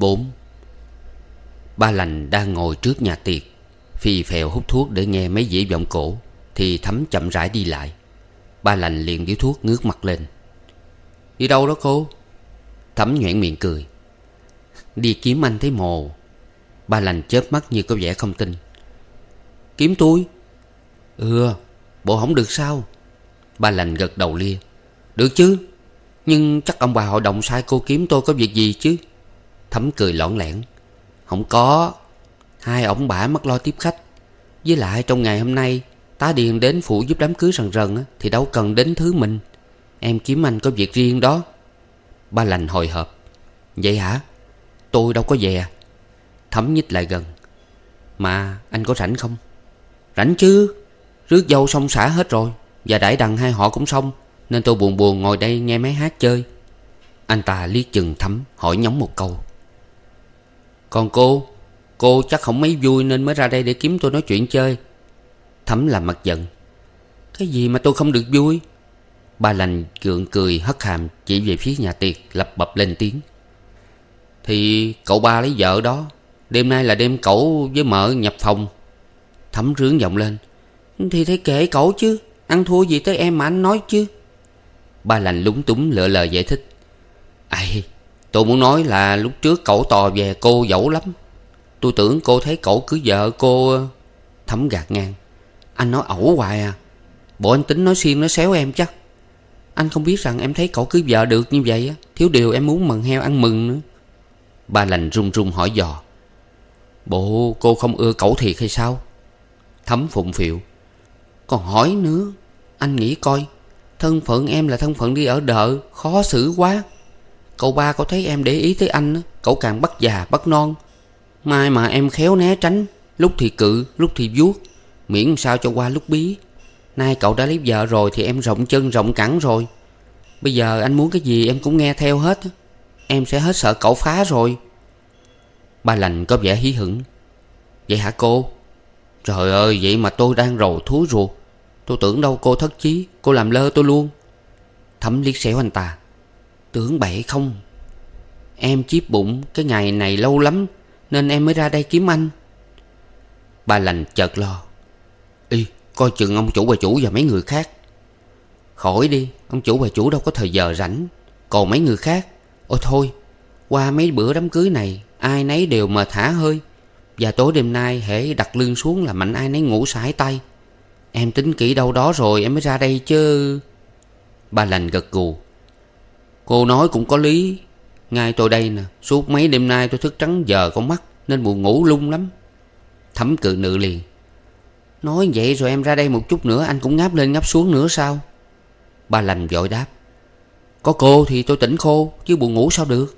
4 Ba lành đang ngồi trước nhà tiệc. Phi phèo hút thuốc để nghe mấy dĩ vọng cổ, Thì thấm chậm rãi đi lại. Ba lành liền điếu thuốc ngước mặt lên. Đi đâu đó cô? Thấm nhoẻn miệng cười. Đi kiếm anh thấy mồ. Ba lành chớp mắt như có vẻ không tin. Kiếm tôi? Ừ Bộ không được sao? Ba lành gật đầu lia. Được chứ, Nhưng chắc ông bà hội đồng sai cô kiếm tôi có việc gì chứ? Thấm cười lõn lẻn. Không có. Hai ông bà mất lo tiếp khách. Với lại trong ngày hôm nay, Tá Điền đến phụ giúp đám cưới rần rần Thì đâu cần đến thứ mình. Em kiếm anh có việc riêng đó. Ba lành hồi hộp. Vậy hả? Tôi đâu có về à? Thấm nhích lại gần. Mà anh có rảnh không? Rảnh chứ. Rước dâu xong xả hết rồi. Và đãi đằng hai họ cũng xong. Nên tôi buồn buồn ngồi đây nghe máy hát chơi. Anh ta liếc chừng thấm, Hỏi nhóng một câu. Còn cô Cô chắc không mấy vui nên mới ra đây để kiếm tôi nói chuyện chơi. Thấm làm mặt giận. Cái gì mà tôi không được vui? Ba lành gượng cười hất hàm, Chỉ về phía nhà tiệc, lập bập lên tiếng. Thì cậu ba lấy vợ đó, Đêm nay là đêm cậu với mợ nhập phòng. Thấm rướng giọng lên. Thì thấy kệ cậu chứ, Ăn thua gì tới em mà anh nói chứ? Ba lành lúng túng lựa lời giải thích. Ây Tôi muốn nói là lúc trước cậu tò về cô dẫu lắm. Tôi tưởng cô thấy cậu cưới vợ cô ờ, Thấm gạt ngang. Anh nói ẩu hoài à. Bộ anh tính nói xiên nói xéo em chắc. Anh không biết rằng em thấy cậu cưới vợ được như vậy á. Thiếu điều em muốn mần heo ăn mừng nữa. Ba lành run run hỏi dò. Bộ, cô không ưa cậu thiệt hay sao? Thấm phụng phịu. Còn hỏi nữa. Anh nghĩ coi. Thân phận em là thân phận đi ở đợ. Khó xử quá. Cậu ba có thấy em để ý tới anh Cậu càng bắt già, bắt non. Mai mà em khéo né tránh, Lúc thì cự, lúc thì vuốt, Miễn sao cho qua lúc bí. Nay cậu đã lấy vợ rồi thì em rộng chân, rộng cẳng rồi. Bây giờ anh muốn cái gì em cũng nghe theo hết Em sẽ hết sợ cậu phá rồi. Ba lành có vẻ hí hửng. Vậy hả cô? Trời ơi, vậy mà tôi đang rầu thúi ruột. Tôi tưởng đâu cô thất chí, Cô làm lơ tôi luôn. Thấm liếc xéo anh ta Tưởng bậy không? Em chiếp bụng cái ngày này lâu lắm, Nên em mới ra đây kiếm anh. Ba lành chợt lo. Y coi chừng ông chủ bà chủ và mấy người khác. Khỏi đi, Ông chủ bà chủ đâu có thời giờ rảnh. Còn mấy người khác? Ôi thôi, Qua mấy bữa đám cưới này, Ai nấy đều mờ thả hơi. Và tối đêm nay hễ đặt lưng xuống là mạnh ai nấy ngủ sải tay. Em tính kỹ đâu đó rồi em mới ra đây chứ. Ba lành gật gù. Cô nói cũng có lý. Ngay tôi đây nè, Suốt mấy đêm nay tôi thức trắng giờ con mắt, Nên buồn ngủ lung lắm. Thẩm cự nữ liền. Nói vậy rồi em ra đây một chút nữa, Anh cũng ngáp lên ngáp xuống nữa sao? Ba lành vội đáp. Có cô thì tôi tỉnh khô, Chứ buồn ngủ sao được?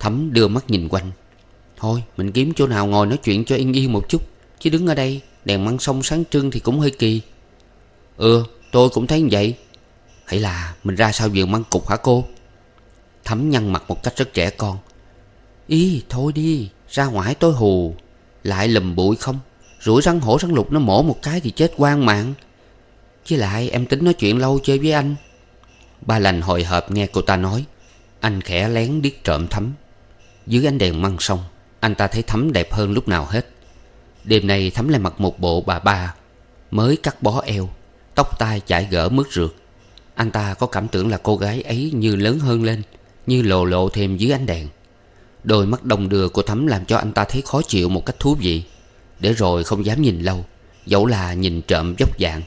Thẩm đưa mắt nhìn quanh. Thôi, mình kiếm chỗ nào ngồi nói chuyện cho yên yên một chút, Chứ đứng ở đây, Đèn măng sông sáng trưng thì cũng hơi kỳ. Ừ tôi cũng thấy như vậy. Hay là mình ra sao vườn măng cục hả cô? Thấm nhăn mặt một cách rất trẻ con. Ý, thôi đi, Ra ngoài tối hù. Lại lùm bụi không? Rủi rắn hổ rắn lục nó mổ một cái thì chết quan mạng. Chứ lại em tính nói chuyện lâu chơi với anh. Ba lành hồi hộp nghe cô ta nói. Anh khẽ lén điếc trộm thấm. Dưới ánh đèn măng sông, Anh ta thấy thấm đẹp hơn lúc nào hết. Đêm nay thấm lại mặc một bộ bà ba, Mới cắt bó eo, Tóc tai chải gỡ mướt rượt. Anh ta có cảm tưởng là cô gái ấy như lớn hơn lên, Như lộ lộ thêm dưới ánh đèn. Đôi mắt đồng đưa của thắm làm cho anh ta thấy khó chịu một cách thú vị. Để rồi không dám nhìn lâu, Dẫu là nhìn trộm dốc dạng.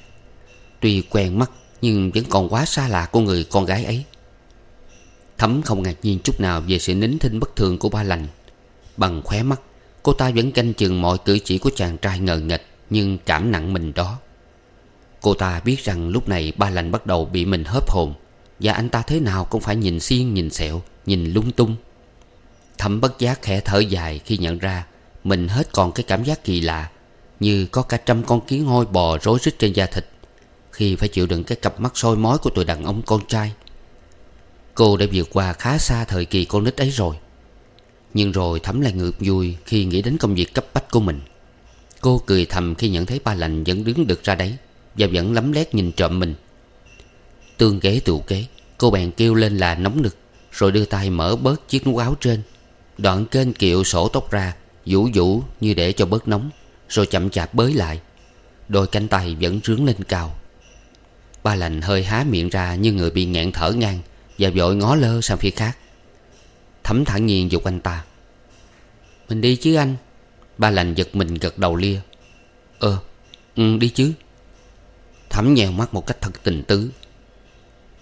Tuy quen mắt, Nhưng vẫn còn quá xa lạ của người con gái ấy. Thắm không ngạc nhiên chút nào Về sự nín thinh bất thường của ba lành. Bằng khóe mắt, Cô ta vẫn canh chừng mọi cử chỉ của chàng trai ngờ nghịch Nhưng cảm nặng mình đó. Cô ta biết rằng lúc này ba lành bắt đầu bị mình hớp hồn. Và anh ta thế nào cũng phải nhìn xiên, nhìn sẹo, Nhìn lung tung. Thẩm bất giác khẽ thở dài khi nhận ra Mình hết còn cái cảm giác kỳ lạ, Như có cả trăm con kiến hôi bò rối rít trên da thịt, Khi phải chịu đựng cái cặp mắt soi mói của tụi đàn ông con trai. Cô đã vượt qua khá xa thời kỳ con nít ấy rồi. Nhưng rồi Thẩm lại ngược vui khi nghĩ đến công việc cấp bách của mình. Cô cười thầm khi nhận thấy ba lành vẫn đứng được ra đấy. Và vẫn lấm lét nhìn trộm mình. Tương kế tụ kế Cô bèn kêu lên là nóng nực Rồi đưa tay mở bớt chiếc nút áo trên. Đoạn kênh kiệu sổ tóc ra Vũ vũ như để cho bớt nóng Rồi chậm chạp bới lại. Đôi cánh tay vẫn rướng lên cao. Ba lành hơi há miệng ra Như người bị nghẹn thở ngang Và vội ngó lơ sang phía khác. Thấm thản nhiên dục anh ta. Mình đi chứ anh? Ba lành giật mình gật đầu lia. Ờ ừ, đi chứ thẩm nhèo mắt một cách thật tình tứ.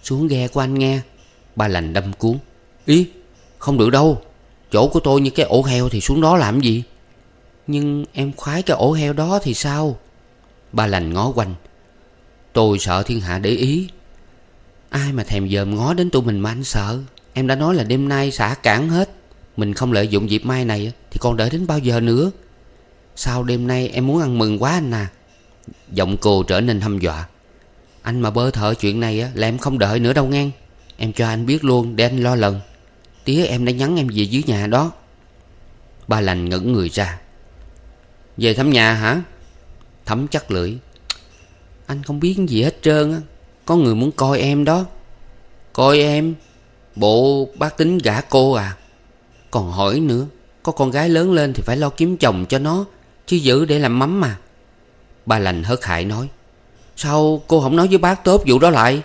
Xuống ghe của anh nghe, Ba lành đâm cuốn. Ý, không được đâu, Chỗ của tôi như cái ổ heo thì xuống đó làm gì? Nhưng em khoái cái ổ heo đó thì sao? Ba lành ngó quanh. Tôi sợ thiên hạ để ý. Ai mà thèm dòm ngó đến tụi mình mà anh sợ? Em đã nói là đêm nay xả cản hết. Mình không lợi dụng dịp mai này Thì còn đợi đến bao giờ nữa? Sao đêm nay em muốn ăn mừng quá anh à? Giọng cô trở nên hâm dọa. Anh mà bơ thở chuyện này á, là em không đợi nữa đâu ngang Em cho anh biết luôn, để anh lo lần Tía em đã nhắn em về dưới nhà đó. Ba lành ngẩn người ra. Về thăm nhà hả? Thấm chắc lưỡi. Anh không biết gì hết trơn á. Có người muốn coi em đó. Coi em? Bộ bác tính gả cô à? Còn hỏi nữa, Có con gái lớn lên thì phải lo kiếm chồng cho nó, Chứ giữ để làm mắm mà. Ba lành hớt hại nói Sao cô không nói với bác tốp vụ đó lại?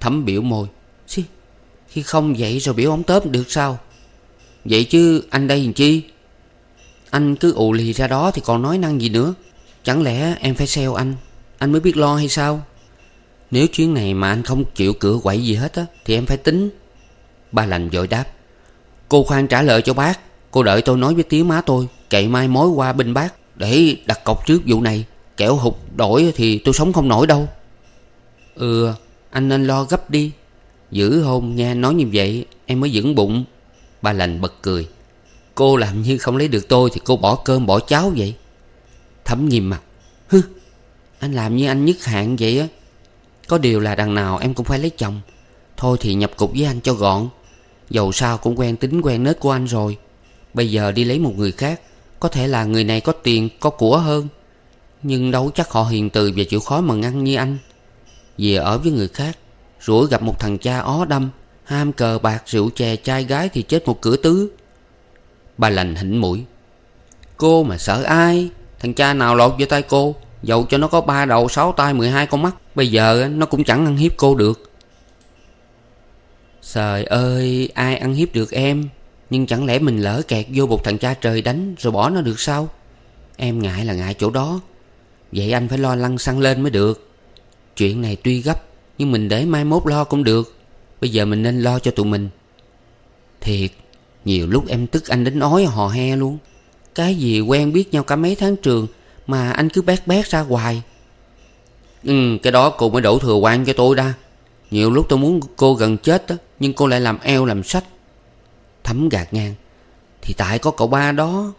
Thấm biểu môi Xí, Khi không vậy rồi biểu ông tốp được sao? Vậy chứ anh đây làm chi? Anh cứ ù lì ra đó thì còn nói năng gì nữa? Chẳng lẽ em phải xeo anh? Anh mới biết lo hay sao? Nếu chuyến này mà anh không chịu cửa quậy gì hết á Thì em phải tính. Ba lành vội đáp Cô khoan trả lời cho bác. Cô đợi tôi nói với tía má tôi Cậy mai mối qua bên bác Để đặt cọc trước vụ này. Kẻo hụt đổi thì tôi sống không nổi đâu. Ừ Anh nên lo gấp đi. Giữ hôn nghe nói như vậy, Em mới vững bụng. Ba lành bật cười. Cô làm như không lấy được tôi Thì cô bỏ cơm bỏ cháo vậy. Thấm nghiêm mặt. Hứ Anh làm như anh nhất hạn vậy á. Có điều là đằng nào em cũng phải lấy chồng. Thôi thì nhập cục với anh cho gọn. Dầu sao cũng quen tính quen nết của anh rồi. Bây giờ đi lấy một người khác, Có thể là người này có tiền, có của hơn. Nhưng đâu chắc họ hiền từ và chịu khó mà ngăn như anh. Về ở với người khác Rủi gặp một thằng cha ó đâm, Ham cờ bạc, rượu chè, trai gái Thì chết một cửa tứ. Bà lành hỉnh mũi. Cô mà sợ ai? Thằng cha nào lọt vô tay cô? Dầu cho nó có ba đầu, sáu tay, mười hai con mắt. Bây giờ nó cũng chẳng ăn hiếp cô được. Trời ơi, ai ăn hiếp được em? Nhưng chẳng lẽ mình lỡ kẹt vô một thằng cha trời đánh Rồi bỏ nó được sao? Em ngại là ngại chỗ đó. Vậy anh phải lo lăn xăng lên mới được. Chuyện này tuy gấp, Nhưng mình để mai mốt lo cũng được. Bây giờ mình nên lo cho tụi mình. Thiệt, Nhiều lúc em tức anh đến ói hò he luôn. Cái gì quen biết nhau cả mấy tháng trường Mà anh cứ bét bét ra hoài. Ừ cái đó cô mới đổ thừa quan cho tôi ra. Nhiều lúc tôi muốn cô gần chết đó Nhưng cô lại làm eo làm sách. Thấm gạt ngang. Thì tại có cậu ba đó.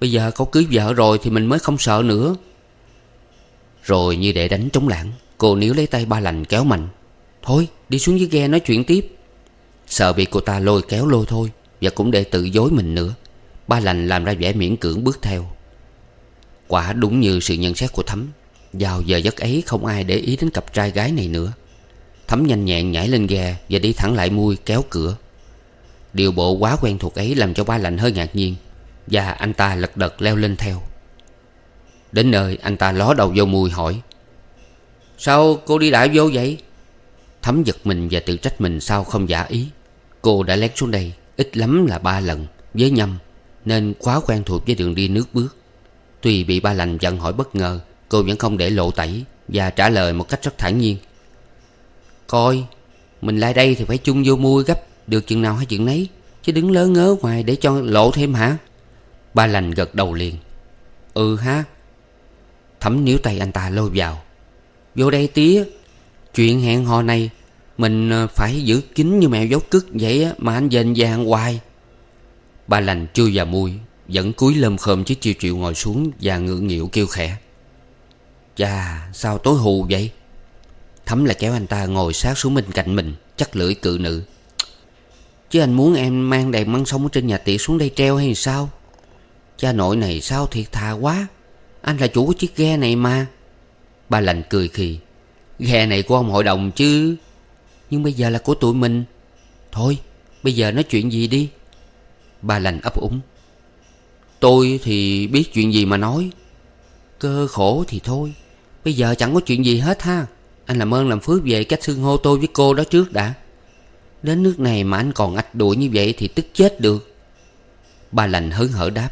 Bây giờ cậu cưới vợ rồi Thì mình mới không sợ nữa. Rồi như để đánh trống lãng, Cô níu lấy tay ba lành kéo mạnh. Thôi, đi xuống dưới ghe nói chuyện tiếp. Sợ bị cô ta lôi kéo lôi thôi, Và cũng để tự dối mình nữa. Ba lành làm ra vẻ miễn cưỡng bước theo. Quả đúng như sự nhận xét của Thấm Vào giờ giấc ấy không ai để ý đến cặp trai gái này nữa. Thấm nhanh nhẹn nhảy lên ghe Và đi thẳng lại mui kéo cửa. Điều bộ quá quen thuộc ấy làm cho ba lành hơi ngạc nhiên, Và anh ta lật đật leo lên theo. Đến nơi anh ta ló đầu vô mùi hỏi, Sao cô đi đại vô vậy? Thấm giật mình và tự trách mình sao không giả ý. Cô đã lén xuống đây, Ít lắm là ba lần, Với nhâm, Nên quá quen thuộc với đường đi nước bước. Tuy bị ba lành giận hỏi bất ngờ, Cô vẫn không để lộ tẩy Và trả lời một cách rất thản nhiên. Coi, Mình lại đây thì phải chung vô mui gấp, Được chừng nào hay chuyện nấy, Chứ đứng lớn ngớ ngoài để cho lộ thêm hả? Ba lành gật đầu liền. Ừ ha Thấm níu tay anh ta lôi vào. Vô đây tía Chuyện hẹn hò này Mình ờ, phải giữ kín như mèo dấu cứt vậy Mà anh dền vàng hoài. Ba lành chui vào mui, Vẫn cúi lơm khơm chứ chiêu chịu ngồi xuống Và ngượng nghịu kêu khẽ. Chà, sao tối hù vậy? Thấm lại kéo anh ta ngồi sát xuống bên cạnh mình, Chắc lưỡi cự nữ. Chứ anh muốn em mang đèn măng sông ở trên nhà tiệc xuống đây treo hay sao? Cha nội này sao thiệt thà quá. Anh là chủ của chiếc ghe này mà. Ba lành cười khì. Ghe này của ông hội đồng chứ? Nhưng bây giờ là của tụi mình. Thôi, bây giờ nói chuyện gì đi. Ba lành ấp úng. Tôi thì biết chuyện gì mà nói. Cơ khổ thì thôi. Bây giờ chẳng có chuyện gì hết ha. Anh làm ơn làm phước về cách xưng hô tôi với cô đó trước đã. Đến nước này mà anh còn ạch đuổi như vậy Thì tức chết được. Ba lành hớn hở đáp.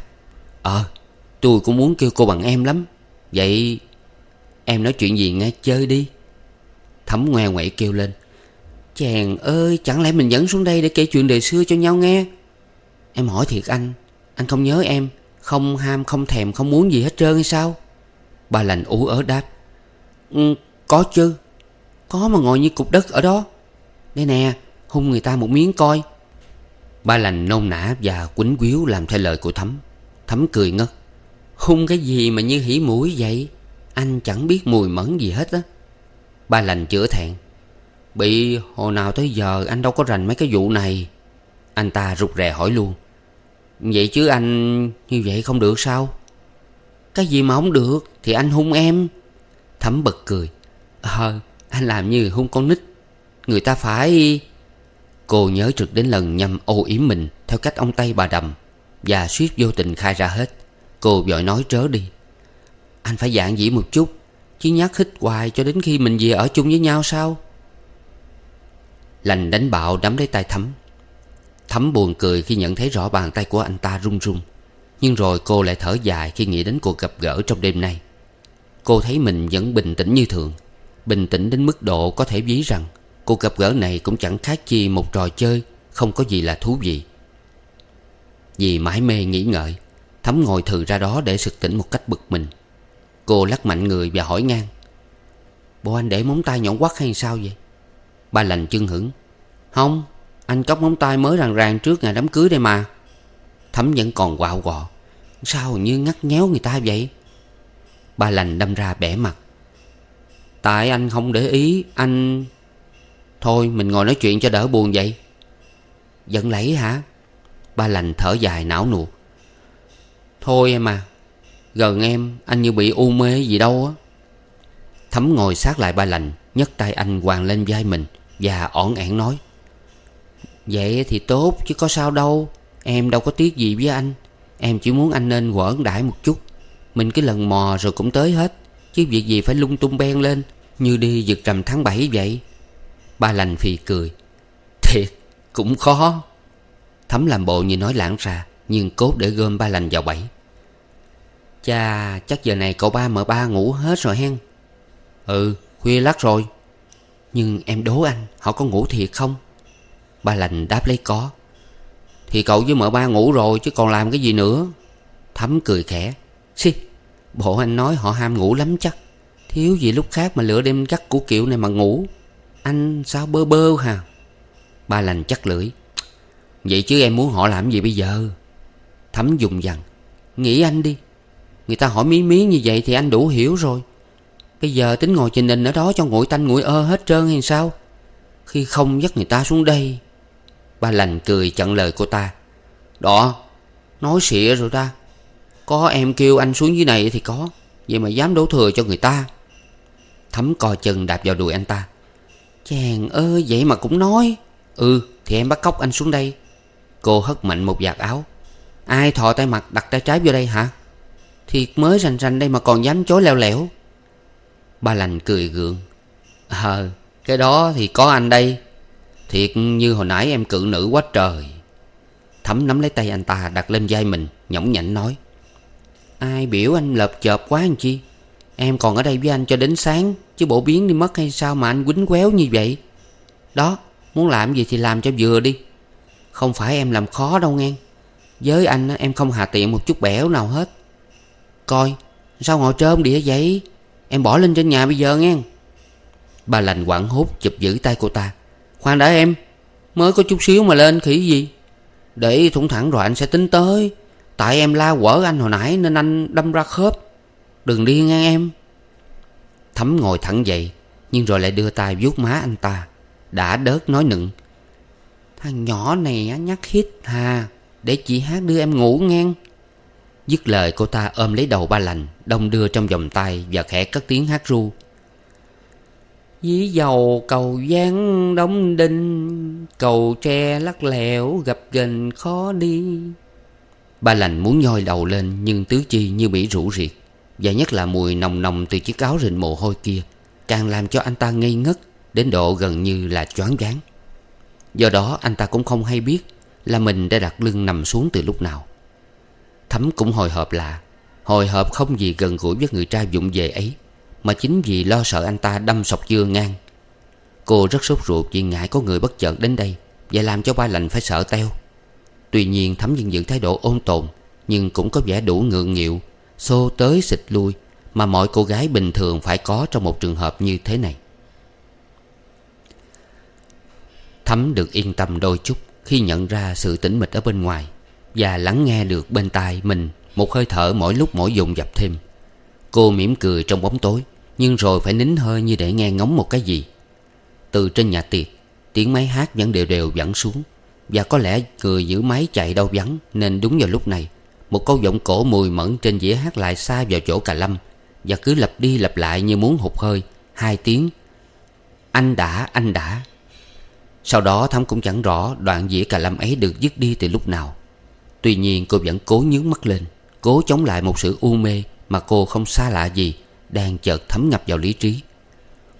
Ờ tôi cũng muốn kêu cô bằng em lắm. Vậy Em nói chuyện gì nghe chơi đi. Thấm ngoe ngoậy kêu lên. Chàng ơi chẳng lẽ mình dẫn xuống đây Để kể chuyện đời xưa cho nhau nghe? Em hỏi thiệt anh. Anh không nhớ em. Không ham không thèm không muốn gì hết trơn hay sao? Bà lành ủ ớ đáp. Ừ, Có chứ. Có mà ngồi như cục đất ở đó. Đây nè Hung người ta một miếng coi. Ba lành nôn nã và quýnh quýu Làm theo lời của Thấm. Thấm cười ngất. Hung cái gì mà như hỉ mũi vậy? Anh chẳng biết mùi mẫn gì hết á. Ba lành chữa thẹn. Bị hồi nào tới giờ anh đâu có rành mấy cái vụ này. Anh ta rụt rè hỏi luôn. Vậy chứ anh như vậy không được sao? Cái gì mà không được Thì anh hung em. Thấm bật cười. Ờ anh làm như hung con nít. Người ta phải Cô nhớ trực đến lần nhằm ô yếm mình Theo cách ông Tây bà đầm Và suýt vô tình khai ra hết. Cô vội nói trớ đi. Anh phải dạng dĩ một chút, Chứ nhắc hít hoài cho đến khi mình về ở chung với nhau sao? Lành đánh bạo nắm lấy tay Thấm Thấm buồn cười khi nhận thấy rõ bàn tay của anh ta run run. Nhưng rồi cô lại thở dài khi nghĩ đến cuộc gặp gỡ trong đêm nay. Cô thấy mình vẫn bình tĩnh như thường, Bình tĩnh đến mức độ có thể ví rằng Cuộc gặp gỡ này cũng chẳng khác chi một trò chơi Không có gì là thú vị. Vì mãi mê nghĩ ngợi Thấm ngồi thừ ra đó để sực tỉnh một cách bực mình. Cô lắc mạnh người và hỏi ngang. Bộ anh để móng tay nhọn quắt hay sao vậy? Ba lành chân hửng. Không, Anh cóc móng tay mới ràng ràng trước ngày đám cưới đây mà. Thấm vẫn còn quạo quọ. Sao như ngắt nhéo người ta vậy? Ba lành đâm ra bẻ mặt. Tại anh không để ý, Anh Thôi, mình ngồi nói chuyện cho đỡ buồn vậy. Giận lấy hả? Ba lành thở dài não nuột. Thôi em à Gần em anh như bị u mê gì đâu á. Thấm ngồi sát lại ba lành, nhấc tay anh quàng lên vai mình Và ỏn ẻn nói, Vậy thì tốt chứ có sao đâu, Em đâu có tiếc gì với anh. Em chỉ muốn anh nên quẩn đãi một chút. Mình cứ lần mò rồi cũng tới hết, Chứ việc gì phải lung tung beng lên Như đi giật rằm tháng 7 vậy. Ba lành phì cười, Thiệt, cũng khó. Thấm làm bộ như nói lãng ra, Nhưng cốt để gom ba lành vào bẫy. Chà chắc giờ này cậu ba mợ ba ngủ hết rồi hen. Ừ khuya lắc rồi. Nhưng em đố anh, Họ có ngủ thiệt không? Ba lành đáp lấy có. Thì cậu với mợ ba ngủ rồi, chứ còn làm cái gì nữa? Thấm cười khẽ. Xì, Bộ anh nói họ ham ngủ lắm chắc. Thiếu gì lúc khác mà lựa đêm gắt của kiểu này mà ngủ. Anh sao bơ bơ hà? Ba lành chắc lưỡi. Vậy chứ em muốn họ làm gì bây giờ? Thấm dùng dằn. Nghĩ anh đi. Người ta hỏi mí mí như vậy thì anh đủ hiểu rồi. Bây giờ tính ngồi trình hình ở đó cho nguội tanh nguội ơ hết trơn hay sao? Khi không dắt người ta xuống đây Ba lành cười chặn lời cô ta. Đó, Nói xịa rồi ta Có em kêu anh xuống dưới này thì có, Vậy mà dám đổ thừa cho người ta. Thấm co chân đạp vào đùi anh ta. Chàng ơi, vậy mà cũng nói. Ừ thì em bắt cóc anh xuống đây. Cô hất mạnh một vạt áo. Ai thò tay mặt đặt tay trái vô đây hả? Thiệt mới rành rành đây mà còn dám chối leo lẻo. Ba lành cười gượng. Ờ Cái đó thì có anh đây. Thiệt như hồi nãy em cự nữ quá trời. Thấm nắm lấy tay anh ta đặt lên vai mình, Nhõng nhảnh nói. Ai biểu anh lợp chợp quá anh chi? Em còn ở đây với anh cho đến sáng, Chứ bộ biến đi mất hay sao mà anh quýnh quéo như vậy? Đó, Muốn làm gì thì làm cho vừa đi. Không phải em làm khó đâu nghe. Với anh em không hà tiện một chút bẻo nào hết. Coi, Sao ngồi trơm đĩa vậy? Em bỏ lên trên nhà bây giờ nghe. Bà lành quảng hốt chụp giữ tay cô ta. Khoan đã em, Mới có chút xíu mà lên khỉ gì? Để thủng thẳng rồi anh sẽ tính tới. Tại em la quở anh hồi nãy Nên anh đâm ra khớp. Đừng đi nghe em. Thấm ngồi thẳng dậy, Nhưng rồi lại đưa tay vuốt má anh ta. Đã đớt nói nựng. Thằng nhỏ này nhắc hít hà, Để chị hát đưa em ngủ ngang Dứt lời, cô ta ôm lấy đầu ba lành, Đông đưa trong vòng tay Và khẽ cất tiếng hát ru. Dí dầu cầu gián đóng đinh, Cầu tre lắc lẻo gặp gần khó đi. Ba lành muốn nhoi đầu lên, Nhưng tứ chi như bị rủ riệt, Và nhất là mùi nồng nồng từ chiếc áo rình mồ hôi kia, Càng làm cho anh ta ngây ngất, Đến độ gần như là choáng váng. Do đó, anh ta cũng không hay biết Là mình đã đặt lưng nằm xuống từ lúc nào. Thấm cũng hồi hộp lạ. Hồi hộp không gì gần gũi với người trai dụng về ấy, Mà chính vì lo sợ anh ta đâm sọc dưa ngang. Cô rất sốt ruột vì ngại có người bất chợt đến đây Và làm cho ba lành phải sợ teo. Tuy nhiên Thấm vẫn giữ thái độ ôn tồn, Nhưng cũng có vẻ đủ ngượng nghịu, Xô tới xịt lui Mà mọi cô gái bình thường phải có trong một trường hợp như thế này. Thấm được yên tâm đôi chút Khi nhận ra sự tĩnh mịch ở bên ngoài. Và lắng nghe được bên tai mình Một hơi thở mỗi lúc mỗi dùng dập thêm. Cô mỉm cười trong bóng tối Nhưng rồi phải nín hơi như để nghe ngóng một cái gì. Từ trên nhà tiệc Tiếng máy hát vẫn đều đều dẫn xuống Và có lẽ người giữ máy chạy đâu vắng Nên đúng vào lúc này Một câu giọng cổ mùi mẫn trên dĩa hát lại xa vào chỗ cà lâm Và cứ lặp đi lặp lại như muốn hụt hơi Hai tiếng Anh đã, anh đã. Sau đó Thắm cũng chẳng rõ đoạn dĩa cà lâm ấy được dứt đi từ lúc nào. Tuy nhiên cô vẫn cố nhướng mắt lên, Cố chống lại một sự u mê Mà cô không xa lạ gì Đang chợt thấm ngập vào lý trí.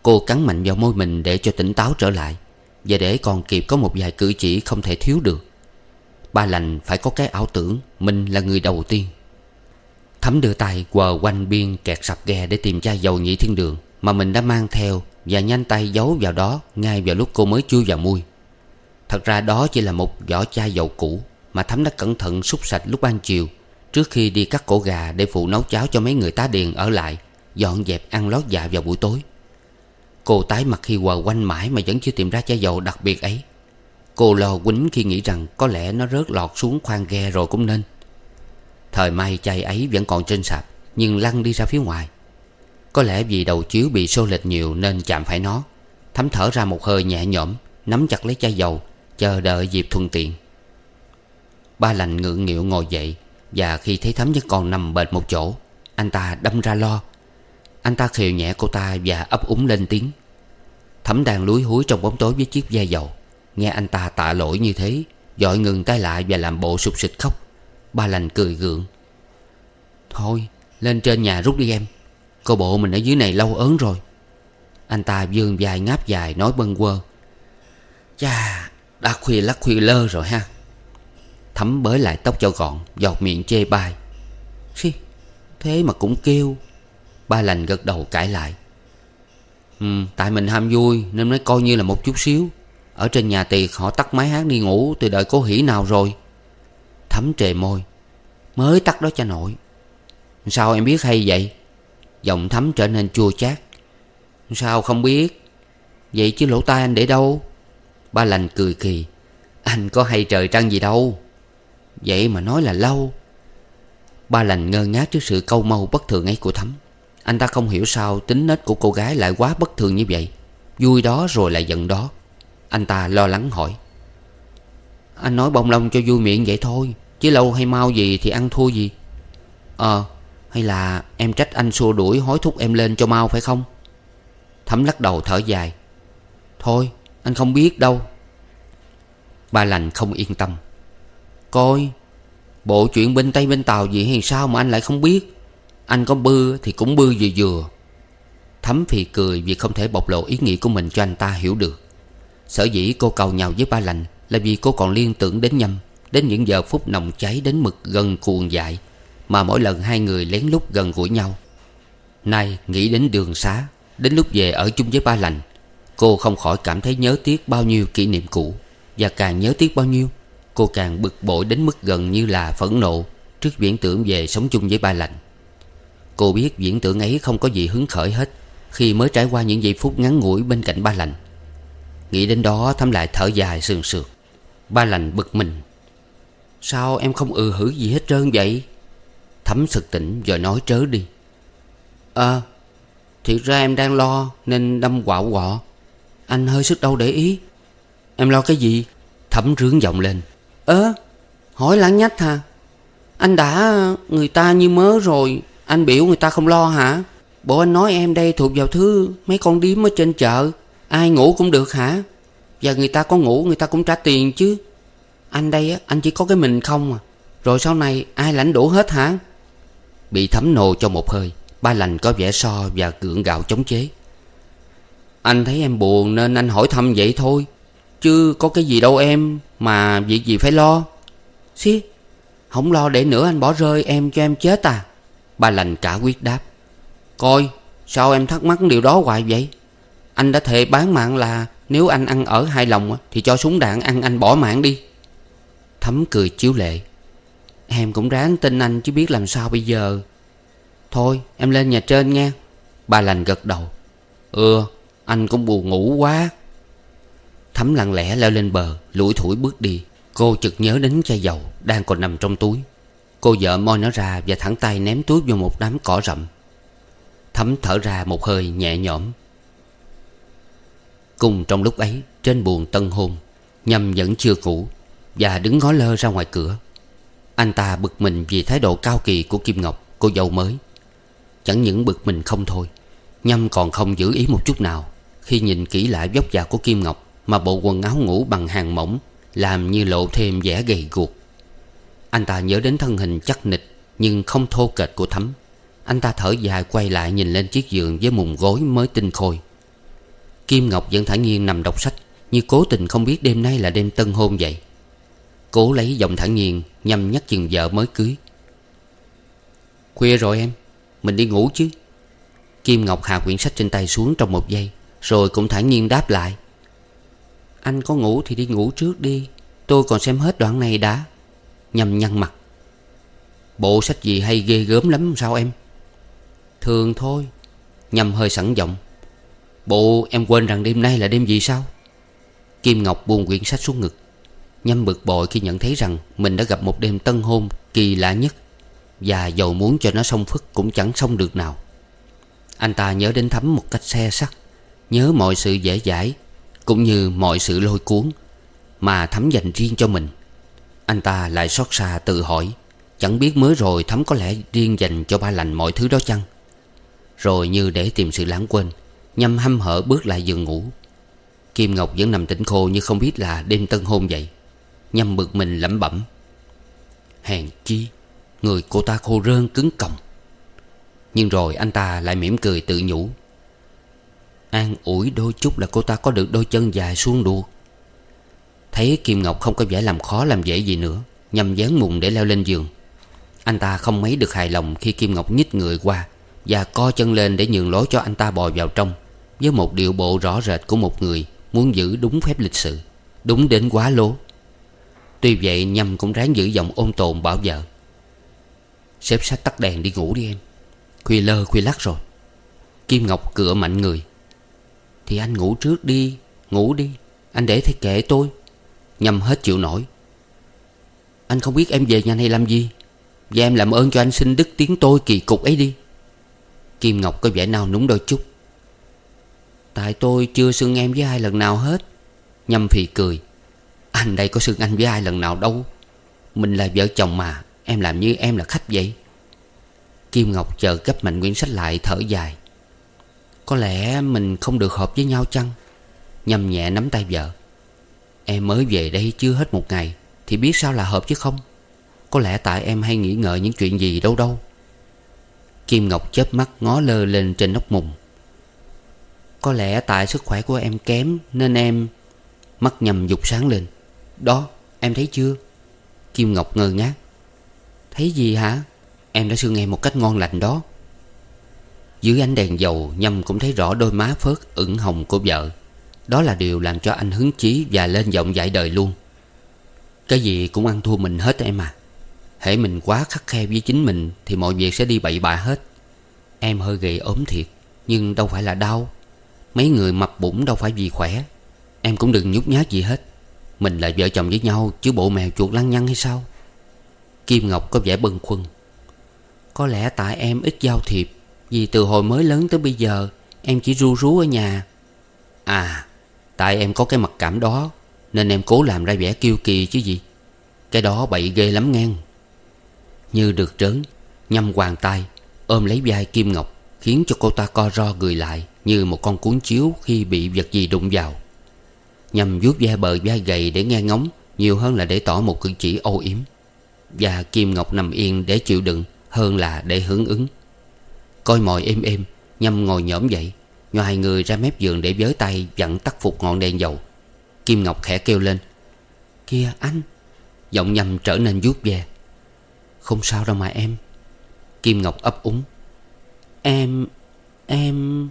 Cô cắn mạnh vào môi mình để cho tỉnh táo trở lại, Và để còn kịp có một vài cử chỉ không thể thiếu được. Ba lành phải có cái ảo tưởng Mình là người đầu tiên. Thấm đưa tay quờ quanh biên kẹt sập ghe Để tìm chai dầu nhị thiên đường Mà mình đã mang theo và nhanh tay giấu vào đó Ngay vào lúc cô mới chui vào mui. Thật ra đó chỉ là một vỏ chai dầu cũ. Mà Thắm đã cẩn thận xúc sạch lúc ban chiều, Trước khi đi cắt cổ gà Để phụ nấu cháo cho mấy người tá điền ở lại, Dọn dẹp ăn lót dạ vào buổi tối. Cô tái mặt khi quờ quanh mãi Mà vẫn chưa tìm ra chai dầu đặc biệt ấy. Cô lo quýnh khi nghĩ rằng Có lẽ nó rớt lọt xuống khoang ghe rồi cũng nên. Thời may chai ấy vẫn còn trên sạp, Nhưng lăn đi ra phía ngoài. Có lẽ vì đầu chiếu bị xô lệch nhiều Nên chạm phải nó. Thấm thở ra một hơi nhẹ nhõm, Nắm chặt lấy chai dầu, Chờ đợi dịp thuận tiện. Ba lành ngượng nghịu ngồi dậy Và khi thấy Thấm vẫn còn nằm bệt một chỗ, Anh ta đâm ra lo. Anh ta khều nhẹ cô ta và ấp úng lên tiếng. Thấm đang lúi húi trong bóng tối với chiếc ve dầu. Nghe anh ta tạ lỗi như thế, Dội ngừng tay lại và làm bộ sụp sịch khóc. Ba lành cười gượng. Thôi, lên trên nhà rút đi em. Cô bộ mình ở dưới này lâu ớn rồi. Anh ta dương dài ngáp dài nói bâng quơ. Chà, Đã khuya lắc khuya lơ rồi ha. Thấm bới lại tóc cho gọn Giọt miệng chê bai. Xì, Thế mà cũng kêu. Ba lành gật đầu cãi lại. Ừ tại mình ham vui Nên mới coi như là một chút xíu. Ở trên nhà tiệc họ tắt máy hát đi ngủ Từ đợi cô hỉ nào rồi. Thấm trề môi. Mới tắt đó cha nội Sao em biết hay vậy? Giọng thấm trở nên chua chát. Sao không biết? Vậy chứ lỗ tai anh để đâu? Ba lành cười kỳ Anh có hay trời trăng gì đâu? Vậy mà nói là lâu. Ba lành ngơ ngác trước sự câu mâu bất thường ấy của thắm. Anh ta không hiểu sao tính nết của cô gái lại quá bất thường như vậy. Vui đó rồi lại giận đó. Anh ta lo lắng hỏi. Anh nói bông lông cho vui miệng vậy thôi, Chứ lâu hay mau gì thì ăn thua gì. Ờ hay là em trách anh xua đuổi hối thúc em lên cho mau phải không? Thấm lắc đầu thở dài. Thôi, anh không biết đâu. Ba lành không yên tâm. Coi. Bộ chuyện bên Tây bên Tàu gì hay sao mà anh lại không biết? Anh có bư thì cũng bư vừa vừa Thấm phì cười vì không thể bộc lộ ý nghĩ của mình cho anh ta hiểu được. Sở dĩ cô cầu nhau với ba lành Là vì cô còn liên tưởng đến nhâm, Đến những giờ phút nồng cháy đến mực gần cuồng dại mà mỗi lần hai người lén lút gần gũi nhau. Nay nghĩ đến đường xá, Đến lúc về ở chung với ba lành, Cô không khỏi cảm thấy nhớ tiếc bao nhiêu kỷ niệm cũ Và càng nhớ tiếc bao nhiêu Cô càng bực bội đến mức gần như là phẫn nộ Trước viễn tưởng về sống chung với ba lành. Cô biết viễn tưởng ấy không có gì hứng khởi hết Khi mới trải qua những giây phút ngắn ngủi bên cạnh ba lành. Nghĩ đến đó, Thắm lại thở dài sườn sượt Ba lành bực mình. Sao em không ừ hử gì hết trơn vậy? Thắm sực tỉnh rồi nói trớ đi. Ờ Thiệt ra em đang lo Nên đâm quạo quọ. Anh hơi sức đâu để ý. Em lo cái gì? Thấm rướng giọng lên. Ơ, hỏi lãng nhách hả? Anh đã, người ta như mớ rồi, Anh biểu người ta không lo hả? Bộ anh nói em đây thuộc vào thứ Mấy con điếm ở trên chợ, Ai ngủ cũng được hả? Và người ta có ngủ, người ta cũng trả tiền chứ. Anh đây á, anh chỉ có cái mình không à. Rồi sau này ai lãnh đủ hết hả? Bị thấm nồ cho một hơi, Ba lành có vẻ so và gượng gạo chống chế. Anh thấy em buồn nên anh hỏi thăm vậy thôi, Chứ có cái gì đâu em. Mà việc gì phải lo? Xí, Không lo để nữa anh bỏ rơi em cho em chết à? Ba lành cả quyết đáp. Coi, Sao em thắc mắc điều đó hoài vậy? Anh đã thề bán mạng là Nếu anh ăn ở hai lòng Thì cho súng đạn ăn, anh bỏ mạng đi. Thấm cười chiếu lệ. Em cũng ráng tin anh chứ biết làm sao bây giờ. Thôi, em lên nhà trên nghe. Ba lành gật đầu. Ừ anh cũng buồn ngủ quá. Thấm lặng lẽ leo lên bờ, Lủi thủi bước đi. Cô chợt nhớ đến chai dầu Đang còn nằm trong túi. Cô vợ moi nó ra Và thẳng tay ném túi vào một đám cỏ rậm. Thấm thở ra một hơi nhẹ nhõm. Cùng trong lúc ấy, Trên buồng tân hôn Nhâm vẫn chưa ngủ Và đứng ngó lơ ra ngoài cửa. Anh ta bực mình vì thái độ cao kỳ của Kim Ngọc, Cô dâu mới. Chẳng những bực mình không thôi Nhâm còn không giữ ý một chút nào Khi nhìn kỹ lại vóc dáng của Kim Ngọc. Mà bộ quần áo ngủ bằng hàng mỏng, Làm như lộ thêm vẻ gầy guộc. Anh ta nhớ đến thân hình chắc nịch, Nhưng không thô kệch của thắm. Anh ta thở dài quay lại nhìn lên chiếc giường Với mùng gối mới tinh khôi. Kim Ngọc vẫn thản nhiên nằm đọc sách, Như cố tình không biết đêm nay là đêm tân hôn vậy. Cố lấy giọng thản nhiên, Nhằm nhắc chừng vợ mới cưới. Khuya rồi em, Mình đi ngủ chứ. Kim Ngọc hạ quyển sách trên tay xuống trong một giây, Rồi cũng thản nhiên đáp lại. Anh có ngủ thì đi ngủ trước đi. Tôi còn xem hết đoạn này đã. Nhâm nhăn mặt. Bộ sách gì hay ghê gớm lắm sao em? Thường thôi. Nhâm hơi sẵn giọng. Bộ em quên rằng đêm nay là đêm gì sao? Kim Ngọc buông quyển sách xuống ngực. Nhâm bực bội khi nhận thấy rằng Mình đã gặp một đêm tân hôn kỳ lạ nhất Và dầu muốn cho nó xong phức Cũng chẳng xong được nào. Anh ta nhớ đến thấm một cách xe sắc Nhớ mọi sự dễ dãi cũng như mọi sự lôi cuốn Mà thắm dành riêng cho mình. Anh ta lại xót xa tự hỏi, Chẳng biết mới rồi thắm có lẽ riêng dành cho ba lành mọi thứ đó chăng? Rồi như để tìm sự lãng quên, Nhâm hăm hở bước lại giường ngủ. Kim Ngọc vẫn nằm tỉnh khô như không biết là đêm tân hôn vậy. Nhâm bực mình lẩm bẩm, Hèn chi, Người cô ta khô rơn cứng còng. Nhưng rồi anh ta lại mỉm cười tự nhủ An ủi đôi chút là cô ta có được đôi chân dài xuống đùa. Thấy Kim Ngọc không có vẻ làm khó làm dễ gì nữa, Nhằm dán mùng để leo lên giường. Anh ta không mấy được hài lòng khi Kim Ngọc nhích người qua Và co chân lên để nhường lối cho anh ta bò vào trong, Với một điệu bộ rõ rệt của một người Muốn giữ đúng phép lịch sự, Đúng đến quá lố. Tuy vậy, Nhâm cũng ráng giữ giọng ôn tồn bảo vợ. Xếp sách tắt đèn đi ngủ đi em. Khuya lơ khuya lắc rồi. Kim Ngọc cựa mạnh người thì anh ngủ trước đi, Ngủ đi. Anh để thầy kệ tôi. Nhâm hết chịu nổi. Anh không biết em về nhà này làm gì. Và em làm ơn cho anh xin đức tiếng tôi kỳ cục ấy đi. Kim Ngọc có vẻ nào núng đôi chút. Tại tôi chưa xưng em với ai lần nào hết. Nhâm phì cười. Anh đây có xưng anh với ai lần nào đâu. Mình là vợ chồng mà, Em làm như em là khách vậy. Kim Ngọc chờ gấp mạnh quyển sách lại thở dài. Có lẽ mình không được hợp với nhau chăng? Nhầm nhẹ nắm tay vợ. Em mới về đây chưa hết một ngày, Thì biết sao là hợp chứ không? Có lẽ tại em hay nghĩ ngợi những chuyện gì đâu đâu. Kim Ngọc chớp mắt ngó lơ lên trên nóc mùng. Có lẽ tại sức khỏe của em kém Nên em Mắt nhầm dục sáng lên. Đó, em thấy chưa? Kim Ngọc ngơ ngác. Thấy gì hả? Em đã sương em một cách ngon lành đó. Dưới ánh đèn dầu, Nhâm cũng thấy rõ đôi má phớt ửng hồng của vợ. Đó là điều làm cho anh hứng chí Và lên giọng dạy đời luôn. Cái gì cũng ăn thua mình hết em à. Hễ mình quá khắc khe với chính mình Thì mọi việc sẽ đi bậy bạ hết. Em hơi gầy ốm thiệt, Nhưng đâu phải là đau. Mấy người mập bụng đâu phải vì khỏe. Em cũng đừng nhút nhát gì hết. Mình là vợ chồng với nhau, Chứ bộ mèo chuột lăng nhăng hay sao? Kim Ngọc có vẻ bâng khuâng. Có lẽ tại em ít giao thiệp vì từ hồi mới lớn tới bây giờ, Em chỉ ru rú ở nhà. À Tại em có cái mặt cảm đó, Nên em cố làm ra vẻ kiêu kỳ chứ gì. Cái đó bậy ghê lắm ngang Như được trớn, Nhâm hoàng tay, Ôm lấy vai Kim Ngọc, Khiến cho cô ta co ro người lại Như một con cuốn chiếu khi bị vật gì đụng vào. Nhâm vuốt ve bờ vai gầy để nghe ngóng, Nhiều hơn là để tỏ một cử chỉ âu yếm. Và Kim Ngọc nằm yên để chịu đựng, Hơn là để hưởng ứng. Coi mồi êm êm Nhâm ngồi nhõm dậy. Ngoài người ra mép giường để với tay Dặn tắt phục ngọn đèn dầu. Kim Ngọc khẽ kêu lên, Kìa anh! Giọng nhâm trở nên vuốt ve. Không sao đâu mà em. Kim Ngọc ấp úng, Em... em...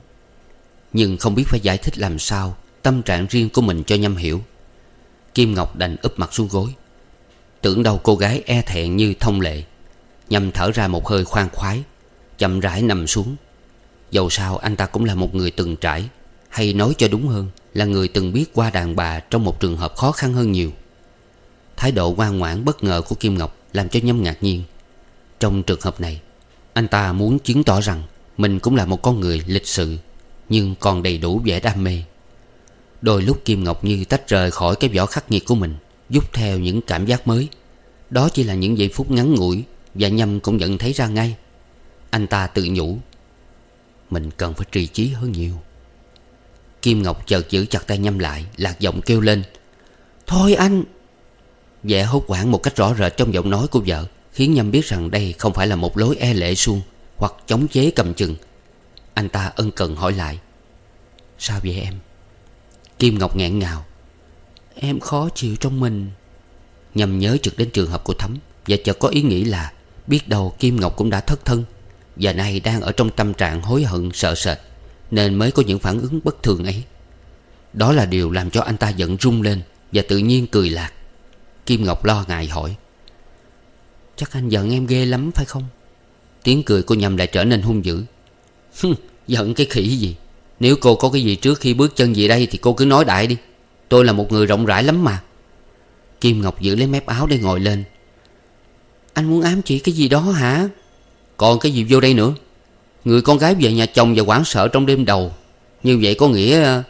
Nhưng không biết phải giải thích làm sao, Tâm trạng riêng của mình cho Nhâm hiểu. Kim Ngọc đành úp mặt xuống gối. Tưởng đâu cô gái e thẹn như thông lệ Nhâm thở ra một hơi khoan khoái. Chậm rãi nằm xuống. Dầu sao anh ta cũng là một người từng trải, Hay nói cho đúng hơn, Là người từng biết qua đàn bà Trong một trường hợp khó khăn hơn nhiều. Thái độ ngoan ngoãn bất ngờ của Kim Ngọc Làm cho Nhâm ngạc nhiên. Trong trường hợp này, Anh ta muốn chứng tỏ rằng Mình cũng là một con người lịch sự, Nhưng còn đầy đủ vẻ đam mê. Đôi lúc Kim Ngọc như tách rời khỏi cái vỏ khắc nghiệt của mình Giúp theo những cảm giác mới. Đó chỉ là những giây phút ngắn ngủi Và Nhâm cũng nhận thấy ra ngay. Anh ta tự nhủ, Mình cần phải trì trí hơn nhiều. Kim Ngọc chợt giữ chặt tay Nhâm lại, Lạc giọng kêu lên, Thôi anh! Vẻ hốt hoảng một cách rõ rệt trong giọng nói của vợ, Khiến Nhâm biết rằng đây không phải là một lối e lệ suông Hoặc chống chế cầm chừng. Anh ta ân cần hỏi lại, Sao vậy em? Kim Ngọc nghẹn ngào, Em khó chịu trong mình. Nhâm nhớ trực đến trường hợp của Thấm Và chợt có ý nghĩ là Biết đâu Kim Ngọc cũng đã thất thân. Và nay đang ở trong tâm trạng hối hận, sợ sệt, Nên mới có những phản ứng bất thường ấy. Đó là điều làm cho anh ta giận rung lên Và tự nhiên cười lạc. Kim Ngọc lo ngại hỏi, Chắc anh giận em ghê lắm, phải không? Tiếng cười của Nhâm lại trở nên hung dữ. Giận cái khỉ gì? Nếu cô có cái gì trước khi bước chân về đây Thì cô cứ nói đại đi. Tôi là một người rộng rãi lắm mà. Kim Ngọc giữ lấy mép áo để ngồi lên. Anh muốn ám chỉ cái gì đó hả? Còn cái gì vô đây nữa? Người con gái về nhà chồng và hoảng sợ trong đêm đầu. Như vậy có nghĩa à,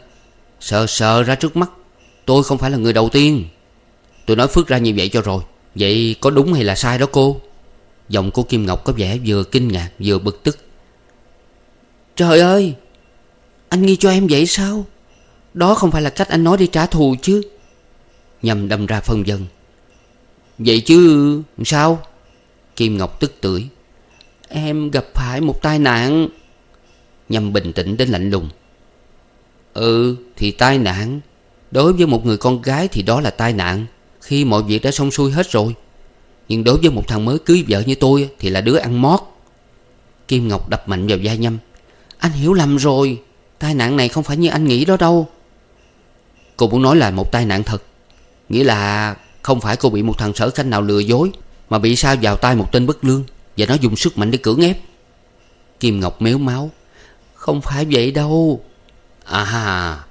Sợ sợ ra trước mắt. Tôi không phải là người đầu tiên. Tôi nói phước ra như vậy cho rồi. Vậy có đúng hay là sai đó cô? Giọng cô Kim Ngọc có vẻ vừa kinh ngạc, vừa bực tức. Trời ơi! Anh nghi cho em vậy sao? Đó không phải là cách anh nói đi trả thù chứ? Nhằm đâm ra phân dân Vậy chứ, sao? Kim Ngọc tức tưởi. Em gặp phải một tai nạn. Nhằm bình tĩnh đến lạnh lùng. Ừ thì tai nạn. Đối với một người con gái thì đó là tai nạn. Khi mọi việc đã xong xuôi hết rồi. Nhưng đối với một thằng mới cưới vợ như tôi Thì là đứa ăn mót. Kim Ngọc đập mạnh vào vai Nhâm. Anh hiểu lầm rồi. Tai nạn này không phải như anh nghĩ đó đâu. Cô muốn nói là một tai nạn thật. Nghĩa là không phải cô bị một thằng sở khanh nào lừa dối, Mà bị sao vào tay một tên bất lương. Và nó dùng sức mạnh để cưỡng ép. Kim Ngọc méo máu. Không phải vậy đâu. À